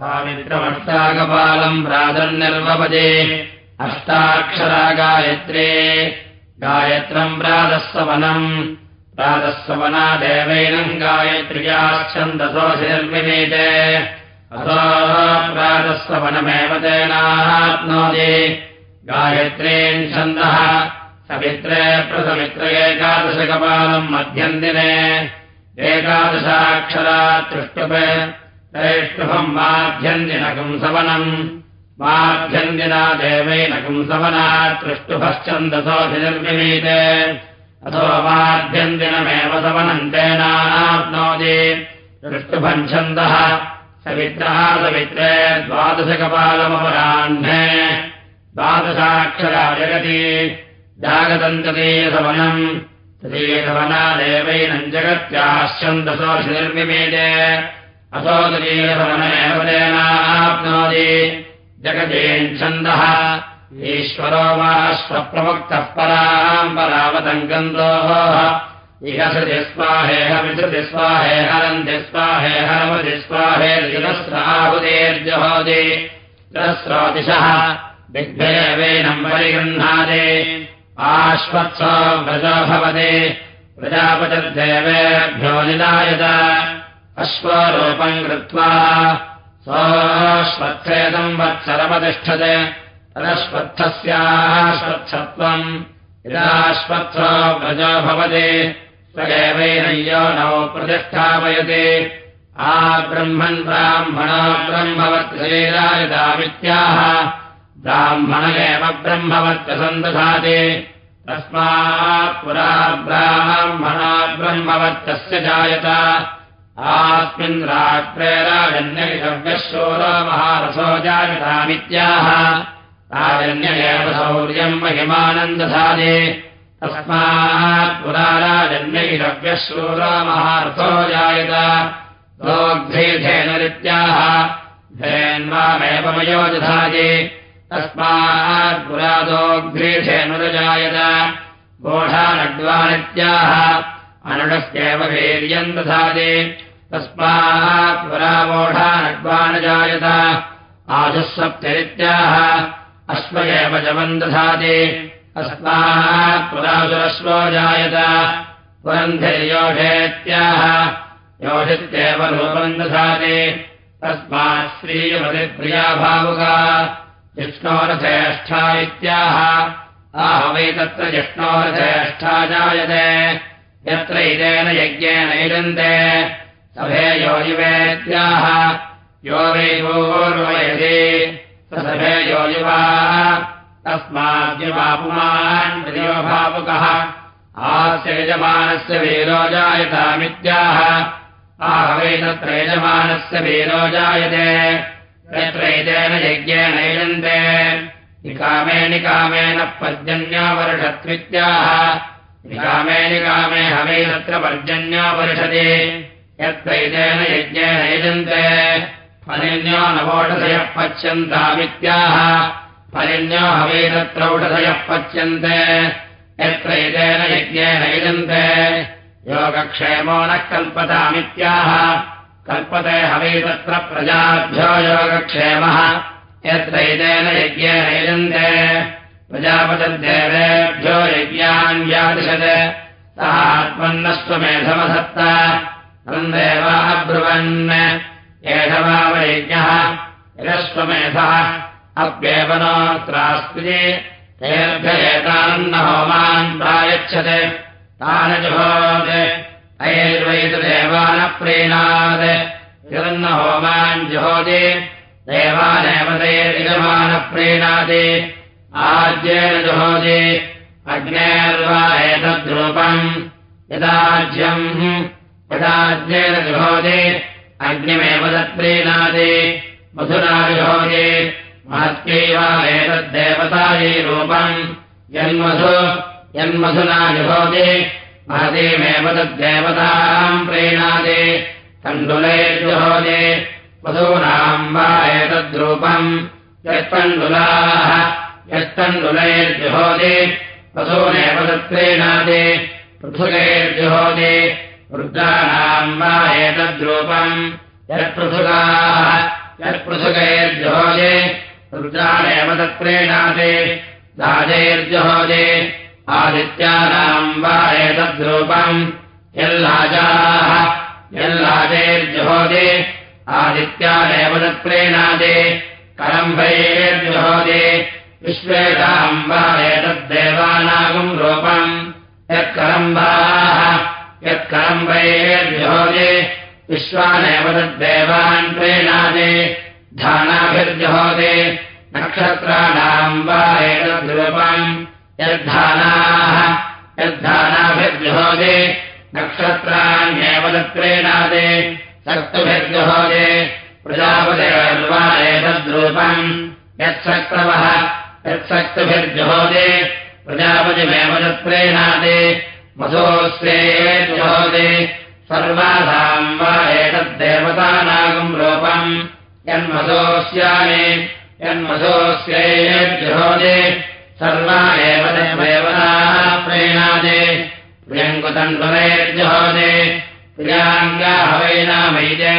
स्वामित्रमष्टाकपालम् प्रादन्निर्वपदे अष्टाक्षरा गायत्रे गायत्रम् प्रातःसवनम् प्रातःसवना देवैनम् गायत्र्याच्छन्दसोऽशिर्विनीते अथो प्रातःसवनमेव तेनाप्नोति गायत्रीम् छन्दः। समित्रे प्रसमित्र एकादशकपालम् मध्यम् दिने एकादशाक्षरा तृष्टुप त्रैष्टुभम् माध्यन्दिनकम् सवनम् माध्यन्दिना देवैनकम् सवना तृष्टुभश्चन्दसोऽधिनिर्मिमीते अथो माध्यन्दिनमेव सवनम् तेनाप्नोति तृष्टुभम् छन्दः। सवित्रः सवित्रे द्वादशकपालमपराह्ने द्वादशाक्षरा जगति जागदन्ततीयसवनम् तदीयसवना देवैनम् जगत्याश्चन्दसोऽधिनिर्मिमीते असो तदीयसवनमेव तेनाप्नोति जगतेच्छन्दः ईश्वरो वा स्वप्रमुक्तः पराम् सृतिस्वाहेह विसृतिस्वाहे हरन्ति स्वाहे हरमति स्वाहे जुलस्राहुतेर्जहोति जलस्रोतिशः दिग्भयवेनम् परिगृह्णादे आश्वत्सो व्रजो भवति। प्रजापतिर्देवेभ्यो निलायत अश्वरूपम् कृत्वा स्वश्वत्थेदम् वत्सरमतिष्ठते। तदश्वत्थस्याश्वत्थत्वम् यदाश्वत्थो व्रजो भवति स एवैनय्यो नौ प्रतिष्ठापयति। आ ब्रह्मन् ब्राह्मणो ब्राह्मण एव ब्रह्मवत्तसन्दधाति तस्मात् पुरा ब्राह्मणा ब्रह्मवत्तस्य जायत आस्मिन् रात्रे राजन्यविषव्यशोरो महारसो जायतामित्याह राजन्य एव शौर्यम् महिमानन्दधादे तस्मात् पुरा राजन्यविषव्यशोरो महारथो जायत दोग्धेधेनुरित्याह धेन्वामेव मयोजधाजे। तस्मात् पुरा दोग्ध्रेधेनुरजायत गोढानड्वानित्याह। अनुडस्येव वीर्यम् दधाति तस्मात् पुरावोढानड्वानजायत अश्व एव जवम् दधाति। जायत। पुरन्धिर्योषेत्याह। योषित्येव रूपम् दधाति। तस्मात् भावुका जिष्णोरथेष्ठा आह, वै तत्र जिष्णोरथेष्ठा जायते। यत्र सभे सभेयो युवेत्याः यो वैभोर्वयति सभेयो युवाः तस्माद्यवापुमान् प्रियो भावुकः। आस्य यजमानस्य वीरो जायतामित्याह आहवै तत्र यजमानस्य वीरो जायते। यत्रैतेन यज्ञेन निकामे निकामे निकामे वर्षते यत्र इदेन यज्ञेनैजन्ते फलिन्यो नवोषधयः पच्यन्तामित्याह। फलिन्यो हवे तत्र औषधयः पच्यन्ते। यत्र इदेन यज्ञेनैजन्ते योगक्षेमो नः कल्पतामित्याह। कल्पते हवे तत्र प्रजाभ्यो योगक्षेमः। यत्र इदेन यज्ञेनैजन्ते प्रजापतिर्देवेभ्यो यज्ञान् व्यादिशत्। सः आत्मन्नस्त्वमेधमधत्त तम् देवाः ब्रुवन् एषवावयज्ञः यदस्त्वमेधः अप्येव नोऽत्रास्ति तेभ्य एतान्न होमान् प्रायच्छत्। तान् जुहोत्। अयैर्वैतदेवानः प्रीणात् यदन्न होमान् जुहोति देवानेव तैर्यजमानः प्रीणाति आज्येन जुहोति अग्नेर्वा एतद्रूपम् यदाज्यम् यदाज्येन जुहोति अग्निमेव तत्प्रीणाति मधुना जुहोति महत्यैव एतद्देवतायै रूपम्। यन्मधु यन्मधुना जुहोति महतीमेव तद्देवताम् प्रीणाति तण्डुलैर्जुहोति वधूनाम् वा एतद्रूपम्। यत्तण्डुलाः यत्तण्डुलैर्जुहोति वधूनेव तत्प्रीणाति पृथुलैर्जुहोति वृद्धानाम् वा एतद्रूपम्। यत्पृथुकाः रुद्राणेव तत्प्रीणाति राजैर्जुहोदे आदित्यानाम् वा एतद्रूपम्। यल्लाजाः यल्लाजैर्जुहोदे आदित्यानेव तत्प्रीणाति करम्भैर्जुहोदे विश्वेषाम् वा एतद्देवानागम् रूपम् यत्करम्बैर्जुहोदे विश्वानेव तद्देवान् प्रीणादे नक्षत्राणाम् वा एतद्रूपम् यद्धानाः यद्धानाभिर्जुहोदे नक्षत्राण्येव तत्प्रीणादे शक्तुभिर्जुहोदे प्रजापतिर्वा एतद्रूपम् यत्सक्तवः यत्सक्तुभिर्जुहोदे प्रजापतिमेव तत्प्रीणादे मधोस्तेर्जुहोदे सर्वासाम् वा एतद्देवतानागम् रूपम् यन्मधोस्यानि यन्मधोस्यैर्जुहोदे सर्वा एव देवताः प्रीणादे। प्रियङ्कुतण्डुलैर्जुहोदे प्रियाङ्गाहवैनामैजे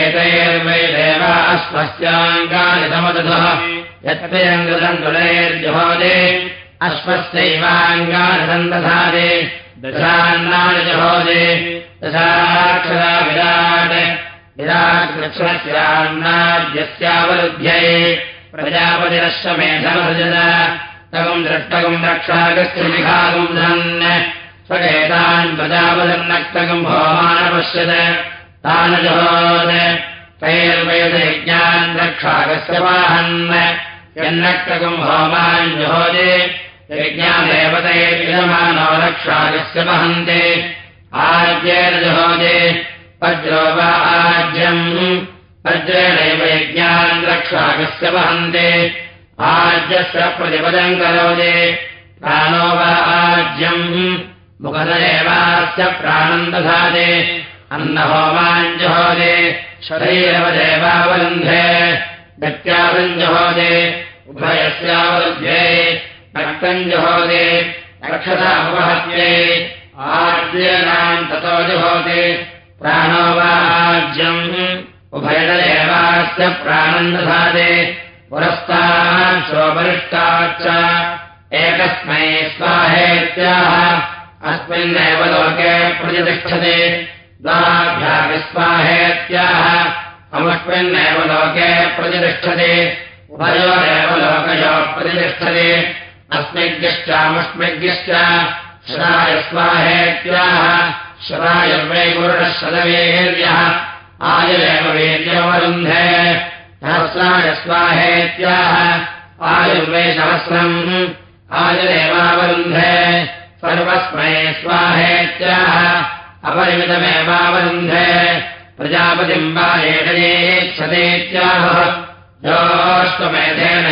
एतैर्वै देवा अश्वस्याङ्गानि समदधः। यत्प्रियङ्कुतण्डुलैर्जुहोदे अश्वस्यैवाङ्गानि सन्दधादे दशान्नानि जुहोदे दशाक्षरा विराट् विराट्कृष्णस्यान्नाद्यस्यावरुध्ये प्रजापतिरश्वमेधमसृजत तगुम् द्रष्टगुम् रक्षागस्त्रिलिखागुम् धन्। स्वकेतान् प्रजापतिर्नक्तगुम् भोमानपश्यत। तान् जुहोद तैर्वैदयज्ञान् रक्षागस्य वाहन् यन्नक्तगुम् भोमान् जुहोदे यज्ञादेवतैर्यजमानो रक्षागस्य वहन्ते। आज्यैर्जुहोदे वज्रो वा आज्यम् वज्रेणैव यज्ञान् रक्षागस्य वहन्ते। आज्यस्य प्रतिपदम् करोदे। प्राणो वा आज्यम् मुखद एवास्य प्राणम् दधादे। अन्नहोमाञ्जुहोदे शरीरवदेवावरुन्धे गत्यावञ्जुहोदे उभयस्यावरुध्ये रक्तम् जुहोदे रक्षतामुपहत्ये आज्यनाम् ततो जुहोदे प्राणो वा आज्यम्। उभयदेवास्य प्राणम् दधादे पुरस्तात् स्वपरिष्टाच्च एकस्मै स्वाहेत्याह प्रतिष्ठते। द्वाभ्याविस्वाहेत्याह प्रतिष्ठते। अस्मैभ्यश्चामस्मैभ्यश्च शराय स्वाहेत्याः शरायर्वै गुरुणः शरवेर्यः आयुरेव वेद्यवरुन्धे। सहस्राय स्वाहेत्याः आयुर्वे सहस्रम्। आयुरेवावरुन्धे। सर्वस्मै स्वाहेत्याः अपरिमितमेवावरुन्धे। प्रजापतिम् वा एषयेक्षतेत्याह योऽश्वमेधेन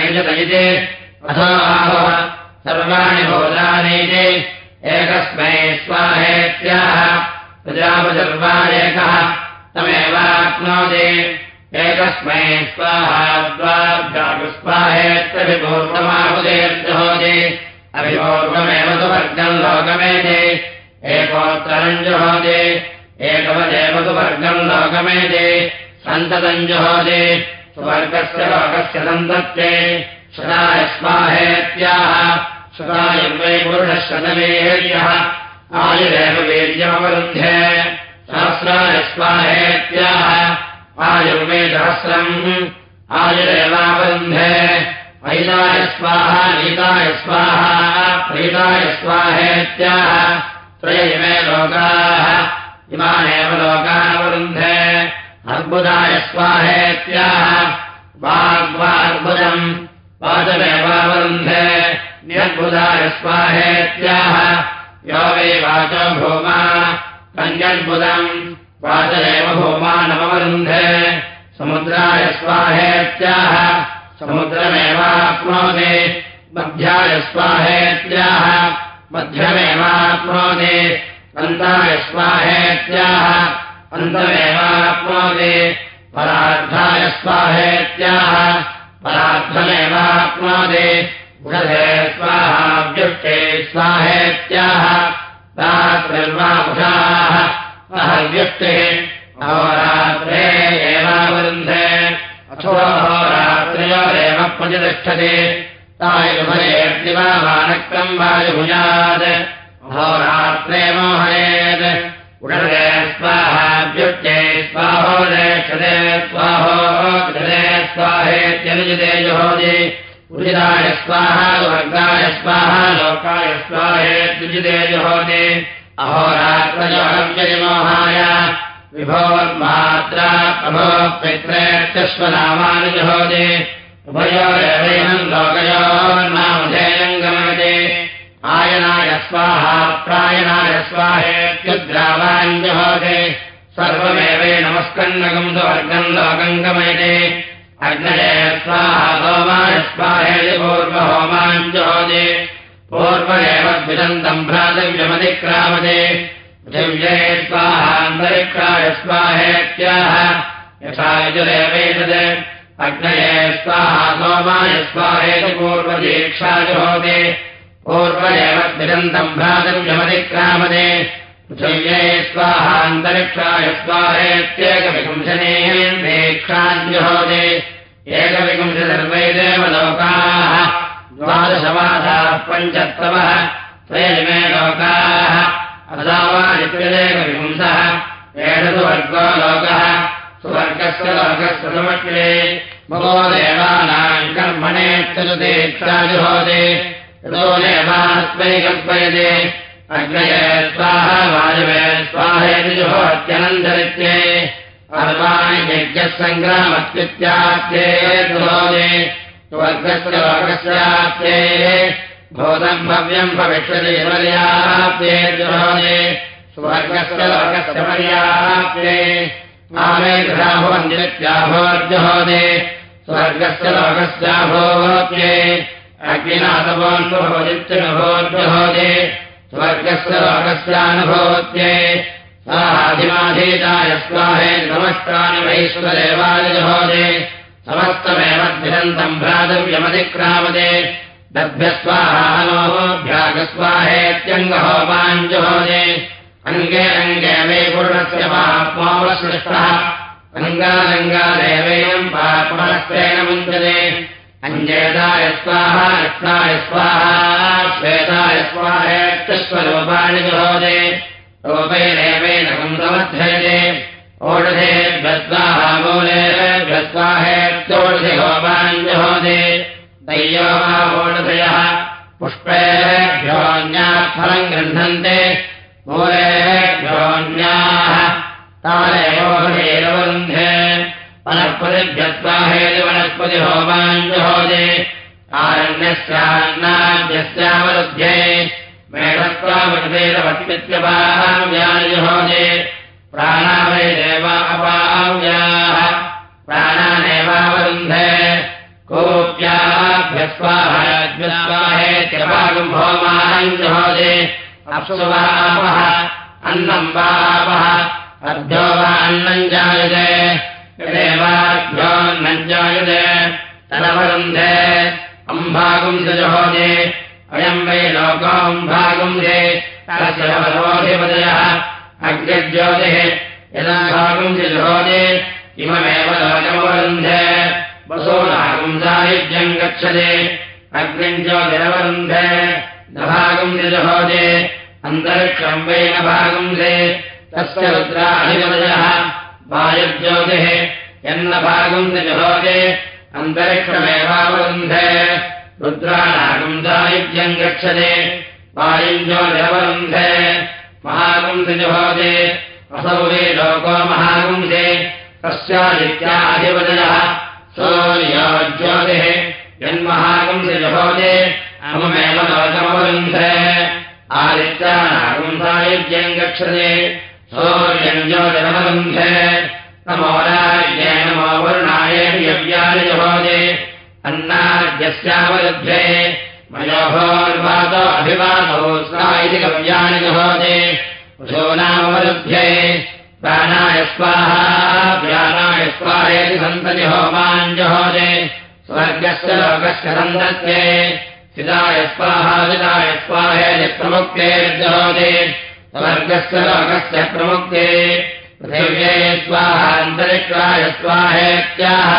अथो सर्वाणि भोजानीति। एकस्मै स्वाहेत्याह। प्रजापतिर्वा एकः तमेवाप्नोति। एकस्मै स्वाहाद्वाभ्यागुस्वाहेत्यभिपूर्वमाहुदेर्जुहोति अभिपूर्वमेव तु वर्गम् लोकमेति। एकोत्तरम् जुहोति। एकवदेव तु वर्गम् लोकमेति। सन्ततम् जुहोति। सुवर्गस्य लोकस्य सन्तत्ते शताय स्वाहेत्याह शतायुर्वै पुरुषः शतमेर्यः आयुरेव वीर्यमवरुन्धे सहस्राय स्वाहेत्याह आयुर्वे सहस्रम् आयुरेवावरुन्धे ऐदाय स्वाहा नीताय स्वाहा प्रीताय स्वाहेत्याह त्रय इमे लोकाः वाचमेवावरुन्धे न्यद्बुधाय स्वाहेत्याह। यो वै वाचो भूमा कन्यद्बुदम् वाचमेव भूमा नववरुन्धे समुद्राय स्वाहेत्याह। समुद्रमेवाप्नोति मध्याय स्वाहेत्याह। मध्यमेवाप्नोति अन्ताय स्वाहेत्याह। अन्तमेवाप्नोति परार्धाय स्वाहेत्याह परार्थमेवाप्नोति उषधे स्वाहाव्युष्टे स्वाहेत्याह, रात्रिर्वापुषाः अहव्युष्टिः अहोरात्रे एवावृन्धे अथोहोरात्रियोरेव प्रतिष्ठते। तायुभयेद्दिवा मानक्रम् वायुभुजात्। अहोरात्रे मोहयेत्। स्वाहाभ्युक्ते स्वाहोदे स्वाहोदे स्वाहेत्यनुजिते जुहोदि उदिताय स्वाहा वर्गाय स्वाहा, लोकाय स्वाहेत्युजिते जुहोदि अहोरात्रयोहव्ययमोहाय विभोर्मात्रा प्रभो पित्रेत्यश्वनामानि जुहोदि उभयोरेवैनम् आयनाय स्वाहा प्रायणाय स्वाहेत्युद्रावाञ्जहोदे सर्वमेवे नमस्कन्नगम् सुवर्गम् लोकम् गमयते। अग्नये स्वाहा होमाय स्वाहेति पूर्वहोमाञ्जहोदे पूर्वमेव द्विजन्तम् भ्रातव्यमतिक्रामते पृथिव्ये स्वाहान्तरिक्षाय स्वाहेत्याह। यथा यजुरेवेतत् अग्नये स्वाहा स्वाहेति पूर्वदीक्षाजुहोदे पूर्व एव द्विजन्तम् भ्रातव्यमतिक्रामते पृथिव्ये स्वाहान्तरिक्षाय स्वाहेत्येकविपुंशने दीक्षाद्युहोदे एकविपुंशसर्वै देवलोकाः द्वादशमासाः पञ्चत्वः त्रयमे लोकाः अदावादित्यदेकविपुंसः एषु वर्गो लोकः सुवर्गस्य लोकस्य समग्रे भगो देवानाम् कर्मणेत्यजुतेक्षाजुहोदे यतो देवास्मै कल्पयते अग्नये स्वाहा वायवे स्वाहेति जुहोत्यनन्तरित्ये सर्वाणि यज्ञः सङ्ग्रामत्युत्याप्ते दुहोदे स्वर्गस्य लोकस्याप्ते भूतम् भव्यम् भविष्यति मर्याप्ते दुहोदे स्वर्गस्य लोकस्य मर्याप्ते। आमे गृहाभवन्दित्याभोर्जुहोदे स्वर्गस्य लोकस्याभोत्ये अग्निनाथवोन्भवदित्यनुभोर्जुहोदे स्वर्गस्य लोकस्यानुभवत्ये साहाधिमाधीताय स्वाहे नमस्कानि वैश्वदेवायजुहोदे समस्तमेव द्विजन्तम् भ्रातव्यमतिक्रामते दभ्यस्वाहानोभ्यागस्वाहेत्यङ्गहोमाञ्जुहोदे अङ्गे अङ्गे मे पूर्णस्य पाप्मोऽवसृष्टः अङ्गालङ्गादेवेयम् पाप्महस्तेन मुञ्चते अञ्जेदाय स्वाहा रत्नाय स्वाहा श्वेताय स्वाहेत्तस्वरूपाणिजहोदे रूपैरेवेण कुन्दमध्ययने ओषधे भ्रद्वाहामूलेभ्यस्वाहेत्तोषधि वनस्पतिभ्यस्वाहेति वनस्पति होमाञ्जुहोदे आरण्यस्यान्नाद्यस्यावरुध्ये मेघत्वामृतेरवत्मित्यपाहाव्यानिजुहोदे प्राणावै देवा अपाव्याः प्राणानेवावरुन्धे। कोऽप्याभ्यस्वाहेत्यपागम् होमाञ्जुहोदे अप्सुवापः अन्नम् वापः अर्धो वा अन्नम् जायते जायते तदवरुन्धे अम्भागुंसजहोदे अयम् वै लोकोऽम्भागुंसे वरोधिपदयः अग्रज्योतिः यदाभागुंसजहोदे इममेव लोकमवरुन्धे वसोनागुंसायुज्यम् गच्छते अग्निम् ज्योतिरवरुन्धे नभागुंसजहोदे अन्तरिक्षम् वै न भागुंसे तस्य रुद्राधिपदयः वायुज्योतिः यन्न भागुंसजहोदे अन्तरिक्षमेवावरुन्धे। रुद्राणागुंसायुज्यम् गच्छते वायुञ्जोतिरवरुन्धे महागुंसजहोदे असौ वे लोको महागुंसे तस्यादित्याधिपदयः सूर्योज्योतिः यन्महागुंसजहोदे अममेव लोकमवरुन्धे। आदित्यानागुंसायुज्यम् गच्छते सूर्यम् ज्योतिरवरुन्धे नमो राज्ये नमो वरुणाय यव्यानि जहोदे अन्नाद्यस्यावरुध्ये मयोभोर्वातो अभिवादो स्वा इति स्वाहा व्यानाय स्वाहेति सन्तति होमाञ्जहोदे स्वर्गस्य लोकस्य सन्दत्ये सिदाय स्वाहा सिदाय स्वाहेति प्रमुक्ते जहोदे स्वर्गस्य लोकस्य प्रमुक्ते। पृथिव्ये स्वाहान्तरिक्षाय स्वाहेत्याह।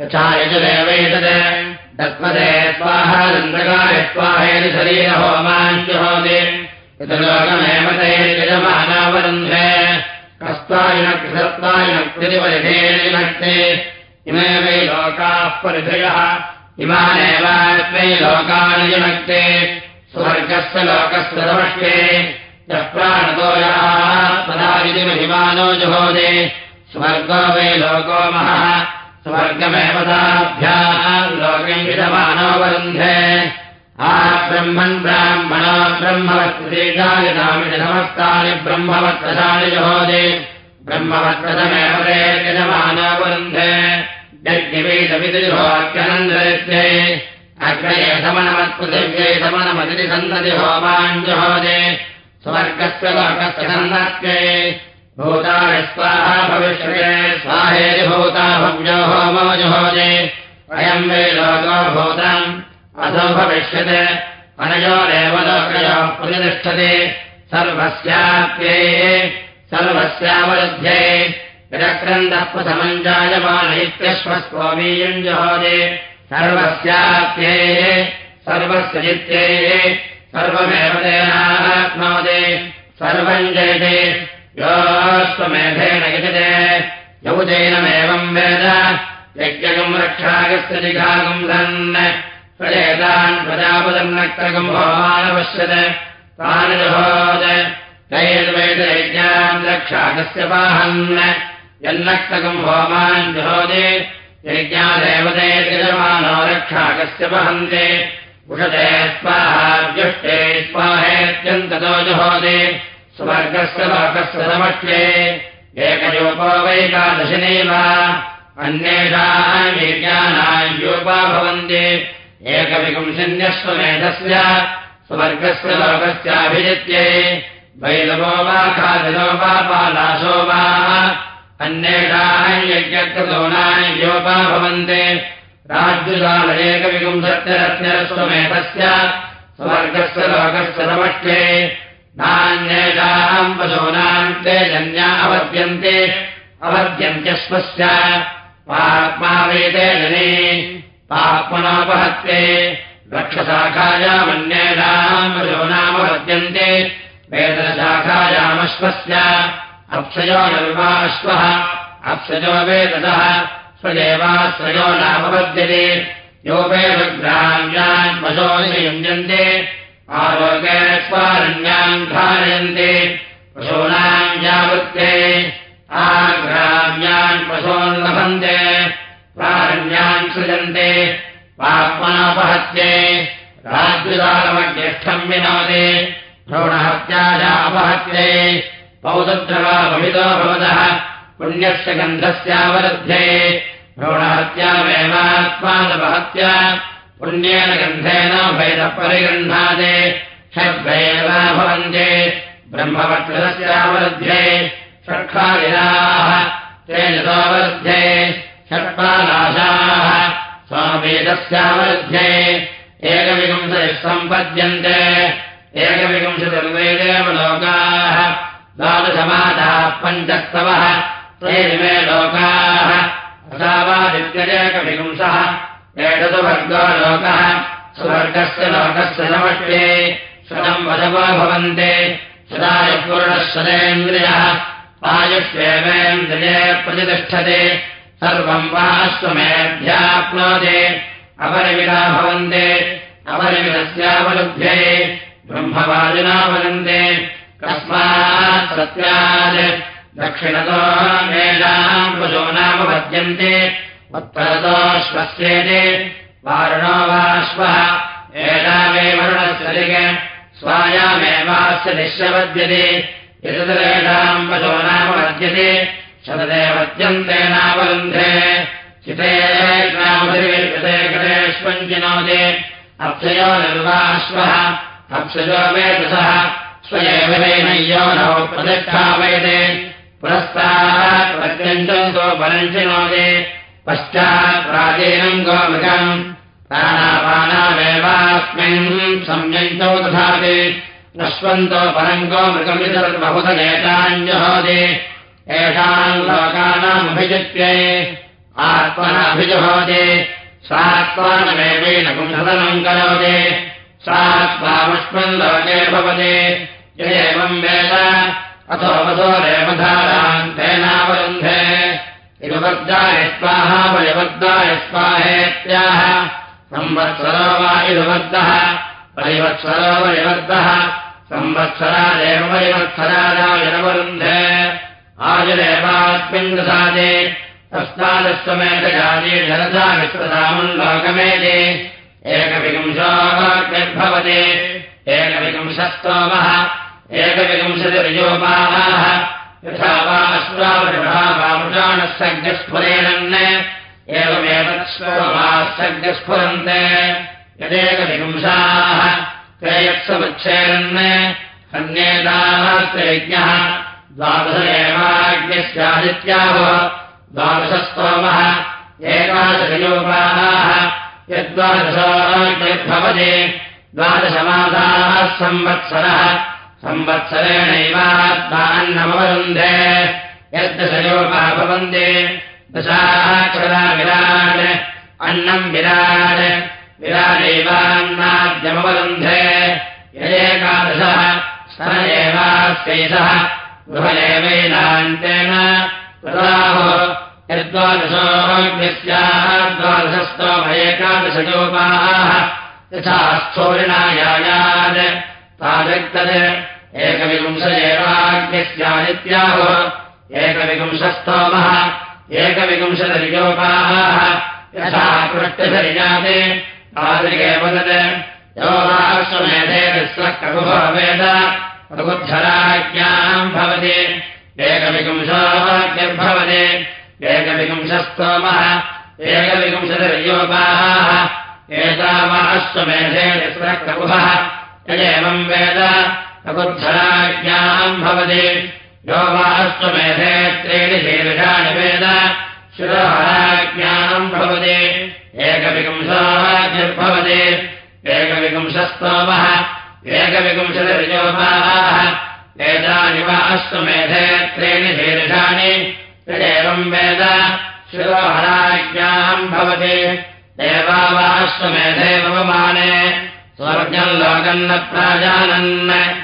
यथा यजुरेवैतत् तत्पदे स्वाहानन्दकाय स्वाहेति शरीरहोमाञ्जुहोति यत् लोकमेव यजमानावरुन्धे। कस्त्वायिनक्तिसत्त्वायिनक्तिरिपरिधेनक्ते इमे वै लोकाः परिधयः। इमानेवास्मै लोकानि युनक्ते। स्वर्गस्य लोकस्य यः महिमानो जुहोदे। स्वर्गो वै लोको महः। स्वर्गमेव ताभ्याम् लोकम् विधमानोऽवरुन्धे आ ब्रह्मन् ब्राह्मणा ब्रह्मवत्रेजानि नामिति समस्तानि ब्रह्मवत्प्रसानि जुहोदे। ब्रह्मवत्प्रथमेव ते यजमानोऽवरुन्धे यज्ञवेदविदुहोक्यनन्दरित्ये अग्रये समनमत्पृथिव्ये समनमतिथि सन्तति होमाञ्जुहोदे स्वर्गस्य लोकस्य सन्नत्ये भूतानि स्वाहा भविष्यते। स्वाहेति भूता भव्यो होमो जुहोदे अयम् वै लोको भूतम्। असौ भविष्यते। अनयोरेव लोकयोः प्रतिष्ठते। सर्वस्याप्ये सर्वस्यावरुध्ये। इत्यश्वस्वमीयम् जुहोदे सर्वस्याप्ये सर्वस्य जित्ये सर्वमेव तेनाप्नोति सर्वम् जयते। योऽस्वमेधेन यजते यौजैनमेवम् वेद। यज्ञकम् रक्षागस्य जिघागम् धन् प्रजेतान् प्रजापदम् नक्तकम् भवानपश्यत् तानि जुहोद तैर्वेदयज्ञान् रक्षागस्य पाहन्। यन्नक्तकम् होमान् जुहोदे यज्ञादेवते यजमानो रक्षाकस्य वहन्ते उषते स्वाहाव्युष्टे स्वाहेत्यन्ततो जुहोदे। स्वर्गस्य लोकस्य समष्टे। एकयोपो वैकादशिनैव अन्येषाम् यज्ञानाम् योपा भवन्ति। एकविपुंशन्यश्वमेधस्य स्वर्गस्य लोकस्याभिजित्ये। वैलवो वा खादिनो वा पालाशो वा। अन्येषाम् यज्ञकृतोनानि योपा भवन्ते राज्युजालयेकविपुंसत्यरत्नरस्वमेधस्य स्वर्गस्य लोकस्य समष्टे नान्येषाम् पशूनाम् ते जन्या अवद्यन्ते अवद्यन्त्यश्वस्य पाप्मा वेदे जने पाप्मनोपहत्ते वक्षशाखायामन्येषाम् पशूनामवद्यन्ते वेदशाखायामश्वस्य अप्सयो निर्वाश्वः अप्सजो वेदसः स्वदेवाश्रयो नामपद्यते योपेदग्राम्यान् पशोनि युञ्जन्ते आरोगे स्वारण्याम् धारयन्ते। पशूनाम् यावत्ते। आग्राम्यान् पशून् लभन्ते। सृजन्ते। पाप्मापहत्ये राज्यदालमज्येष्ठम् विनोदे। भ्रूणहत्याजापहत्ये पौदद्रवा भवितो। भवतः पुण्यस्य गन्धस्यावरुध्ये भ्रूणहत्यामेवात्मानपहत्या पुण्येन गन्धेन भैदपरिगृह्णादे षड्भैव भवन्ते। ब्रह्मवक्षस्यावरुध्ये षट्खालिराः तेन सोऽवरुध्ये षट्पालाशाः स्वावेदस्यावरुध्ये एकविंशतिः सम्पद्यन्ते एकविंशतिर्वेदेव लोकाः द्वादशमादाः पञ्चस्तवः त्रीमे लोकाः असावादित्यजेकविंशः एषतु वर्गो लोकः सुवर्गस्य लोकस्य शतम् वशवो भवन्ते। सदायुपूर्णः शतेन्द्रियः आयुष्येवेन्द्रिये प्रतिष्ठते। सर्वम् वा स्वमेभ्याप्नोति अपरिमिता भवन्ते। अपरिमितस्यावलुभ्ये। ब्रह्मवादिना वदन्ते। कस्मात् सत्यात् दक्षिणतो मेषाम् पशूनामपद्यन्ते उत्तरतोऽश्वस्येति वारुणो वाश्वः एषामे वरुणस्य दिग स्वायामेवास्य निश्चपद्यते यतरेषाम् पशूनामपद्यते शतदेवत्यन्तेनावरुन्धे चिते कृते कृतेष्वञ्चिनोदे अप्सयो निर्वाश्वः अप्सजो वेदसः प्रतिष्ठापयते पुरस्तात् प्रत्यञ्चम् गोपरञ्चिनोदे पश्चात् प्राचीनम् गोमृगम्। प्राणापानामेवास्मिन् संयञ्चौ दधाति। नश्वन्तो परम् सर्वबुधनेताञ्जहोदे येषाम् लोकानामभिजित्ये आत्मनाभिजुहोदे। सा त्वानमेवेन पुंसदनम् करोति। सा त्वामुष्मन् लोके भवति। यदेवम् वेद अथो वसोरेवधारान्तेनावरुन्धे इरुवर्गाय स्वाहा परिवर्गाय स्वाहेत्याह। संवत्सरो वा परिवर्गः संवत्सरादेव परिवत्सरादायनवरुन्धे आयुरेवास्मिन् दशादे तस्मादस्वमेतजाते जनता विश्वसामम् लोकमेते एकविंशोभवति एकविंशस्तोमः एकविंशतिर्योपाः यथा वा अश्वावृषावामृषाणः सज्ञस्फुरेणन् एवमेव श्लोमाः सज्ञस्फुरन्ते यदेकविंशाः त्रयत्समुच्छेरन् अन्येताः त्रयज्ञः द्वादश एवाज्ञस्यादित्याः द्वादशस्तोमः। एकादशयोपाः यद्वादशोभवति द्वादशमासाः संवत्सरः संवत्सरेणैवान्नमवरुन्धे यद्दशयोपाः भवन्ति दशाक्षरा विराट् अन्नम् विराट् विराटैवान्नाद्यमवरुन्धे यदेकादशः स एवास्यैषः गृह एवैनान्तेन प्रदाहो द्वादशस्तोम एकादशयोपाः यथा स्थोरिणायायात् तादृक्तत् एकविपुंश एवाग्निस्यादित्याः एकविपुंशस्तोमः। एकविपुंशदर्योपाः यथा पृष्ठशरिजाते तादृगेव तत् योगाश्वमेधेदस्वः ककुभो वेद। प्रबुद्धराज्ञाम् भवति। एकविपुंशोऽग्निर्भवति एकविपुंशस्तोमः। एकविपुंशदर्योपाः एतावाश्वमेधेदस्वः ककुभः यदेवम् वेद प्रबुद्धराज्ञाम् भवति। यो वाश्वमेधे त्रीणि शीर्षाणि वेद। शिरोहराज्ञाम् भवति। एकविपुंशोऽग्निर्भवति एकविपुंशस्तोमः एकविपुंशतिर्योपाः एतानि वा अश्वमेधे त्रीणि शीर्षाणि। यदेवम् वेद। शिरोहराज्ञाम् भवति। देवा वा अश्वमेधे ममाने स्वर्गम् लोकम् न प्राजानन्।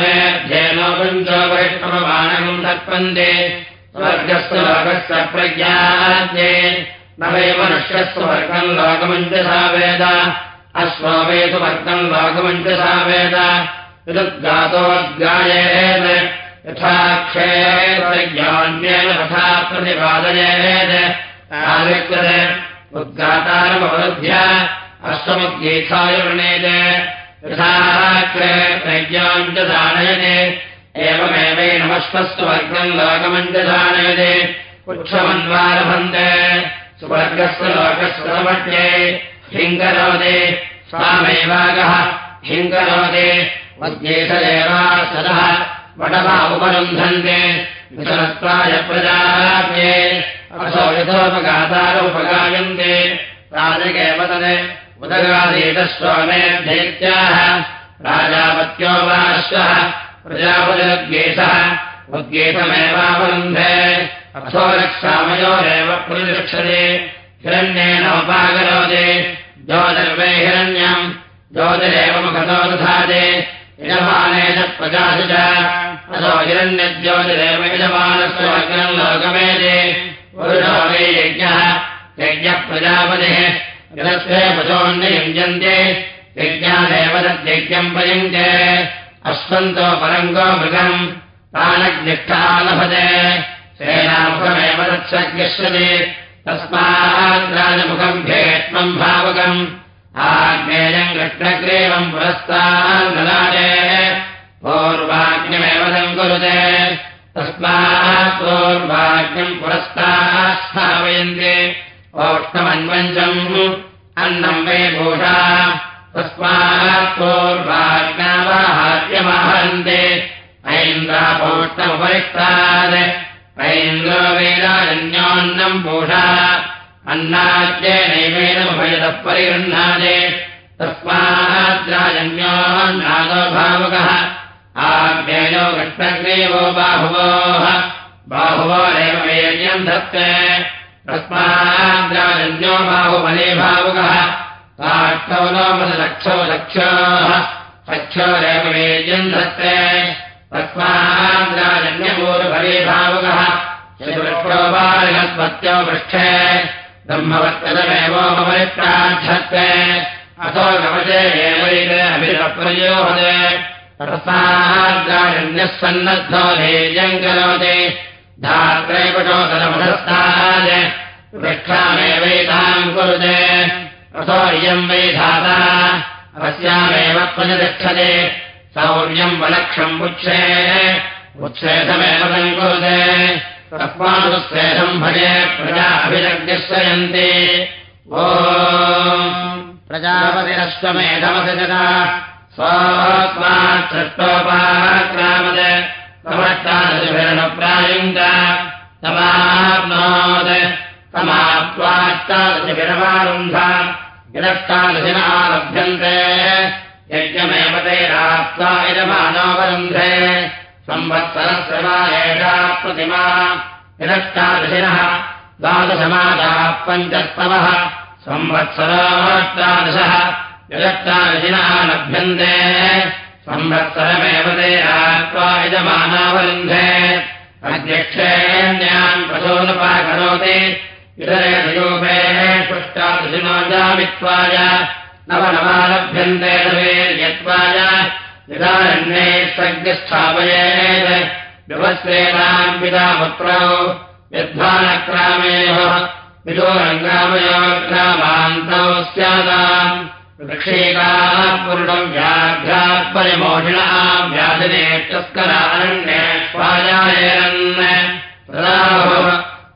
मेध्येनो पञ्चो वैष्णवमानकम् तर्पन्ते स्वर्गस्य लोकस्य प्रज्ञाद्ये न वै मनुष्यस्वर्गम् लोकमञ्जसा वेद। अश्वो वै सुवर्गम् लोकमञ्जसा वेद। विदुद्गातोद्गायेत् यथा क्षेत्रज्ञान्येन तथा प्रतिपादयेत् उद्गातारमवरुध्य वृणेत् यथा क्षेत्रज्ञाम् च दानयते एवमेवैनमश्वस्वर्गम् लोकमञ्च दानयते पुच्छमन्वारभन्ते। सुवर्गस्य लोकस्वमट्ये हिङ्करोदे। स्वामेवागः हिङ्करोदे। मध्येशदेवा सदः। वटवा उपरुन्धन्ते। वितरत्वाय प्रजाप्ये असो यथोपगातारोपगायन्ते। राजकेव तद् उदगादीतस्वामेध्यैत्याः राजापत्यो वाश्वः प्रजापतिरुद्गेशः उद्गीतमेवावरुन्धे अथो रक्षामयोरेव प्रतिरक्षते हिरण्येनोपाकरोति ज्योतिर्वै हिरण्यम्। ज्योतिरेव मुखतो दधाते। यजमानेन प्रजासि च अथो हिरण्यज्योतिरेव यजमानस्य अग्रम् लोकमेते पुरुषो वै जलस्वे पशोन्ययुञ्जन्ते यज्ञादेव तद्यज्ञम् प्रयुङ्क्ते अश्वन्तो परङ्गो मृगम् तानग्निष्ठा लभते सेनामुखमेव तत्सज्ञश्यते तस्मात् राजमुखम् भेष्मम् भावकम्। आग्नेयम् कृष्णग्रीवम् पूर्वाग्निमेव तम् कुरुते। तस्मात् पूर्वाग्निम् पुरस्तात् स्थापयन्ति ओष्णमन्वञ्चम् अन्नम् वै भूषा पूर्वाज्ञावाहार्यमाहन्ते ऐन्द्रापोष्णमुपरिष्टात् ऐन्द्रो वेदारन्योन्नम् भूषा। परिगृह्णाते तस्माद्राजन्योन्नादो भावुकः आज्ञेयो कृष्णग्रीवो बाहुवोः। बाहुवोरेव वेद्यम् धत्ते तस्माद्राजन्यो बाहुबले भावुकः लक्षोः वेद्यम् धत्ते तस्माद्राजन्यपूर्वफले भावुकः बालिनस्पत्यो पृष्ठे। ब्रह्मवत्तदमेवोपरिप्रार्थत्वे अथो नवजे एवैरभिरप्रयोहते तस्माद्राजन्यः सन्नद्धो धेर्यम् करोति धात्रैपटोदरमधस्ताय पृष्ठामेवैताम् कुरुते। अथो इयम् वै धाता अस्यामेव प्रजतिष्ठते। सौर्यम् वलक्षम् उच्छे। उत्सेधमेव सङ्कुरुते तस्मादुत्सेधम् भजे प्रजा अभिरग्निश्रयन्ति ओ प्रजापतिरश्वमेधमसि जता स्वात्माच्छोपाक्रामद समष्टादशभिरणप्रायुङ्ग समाप्नोत्। समाप्त्वाष्टादशभिरमारुन्ध विरष्टादशिन आरभ्यन्ते यज्ञमेव ते संवत्सरस्य वा एषा प्रतिमा। विरष्टादशिनः द्वादशमादाः पञ्चस्तवः संवत्सराष्टादशः विरष्टादशिनः लभ्यन्ते संवत्सरमेव ते आत्वा यजमानावरुन्धे। अध्यक्षेण्यान् पशोनुपाकरोति इतरे रूपे पुष्टादशिनो जामित्वाय नवनवालभ्यन्ते यत्वाय यदारण्ये सज्ञस्थापयेत् विवस्त्रेणाम् पिता स्यादाम् वृक्षेकाः पूर्णम् व्याघ्रात् परिमोषिणाम् व्याधिने तस्करारण्येष्वाजायरन्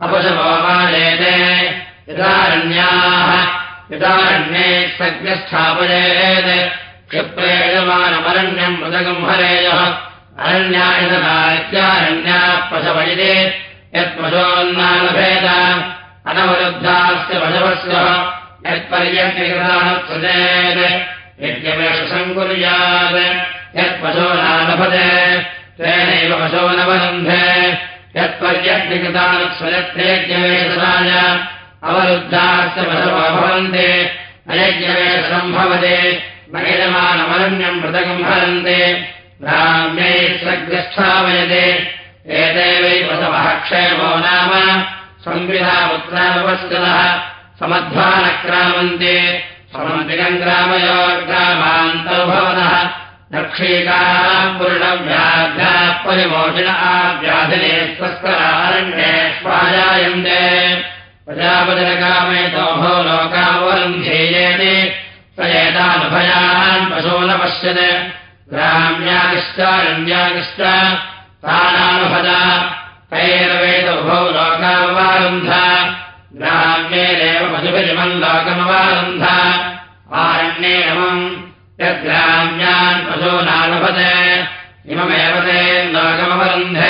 अपशमोपायेते यदारण्याः यदारण्ये सज्ञस्थापयेत्। क्षिप्रेयमानमरण्यम् मृदगम् हरेयः अरण्यायतनात्यारण्याः पशवयिते। यत्पशोन्नालभेद। अनवरुद्धास्य पशवस्य यत्पर्यकृतानुसृजेत् यज्ञमेष सङ्कुर्यात् यत्पशो नालभते तेनैव पशो नवरुन्धे यत्पर्यकृतानुसृजत्येज्ञमेषाय अवरुद्धास्य पशवो भवन्ति अयज्ञमेषम्भवते महिलमानमरण्यम् मृतकम् हरन्ते ग्राम्ये सग्रस्थावयते एतेवै पशवः क्षेमो नाम संविधापुत्रावस्कृतः समध्वानक्रामन्ते। समन्तिकम् ग्रामयो ग्रामान्तौ भवतः। दक्षीकाः पूर्णव्याघ्राः परिमोषिण आव्याधिने स्वस्करारण्ये स्वाजायन्ते प्रजापतिरकामेतोभो लोकावरुन्ध्येयेति स एतानुभयान् पशो न पश्यत् ग्राम्यागिष्टारण्यागिष्ट तानानुभजा तैरवेदुभौ लोकावरुन्ध। ग्राम्येदेव न्ध आरण्ये ग्राम्यान् पदो नालपदेकमवरन्ध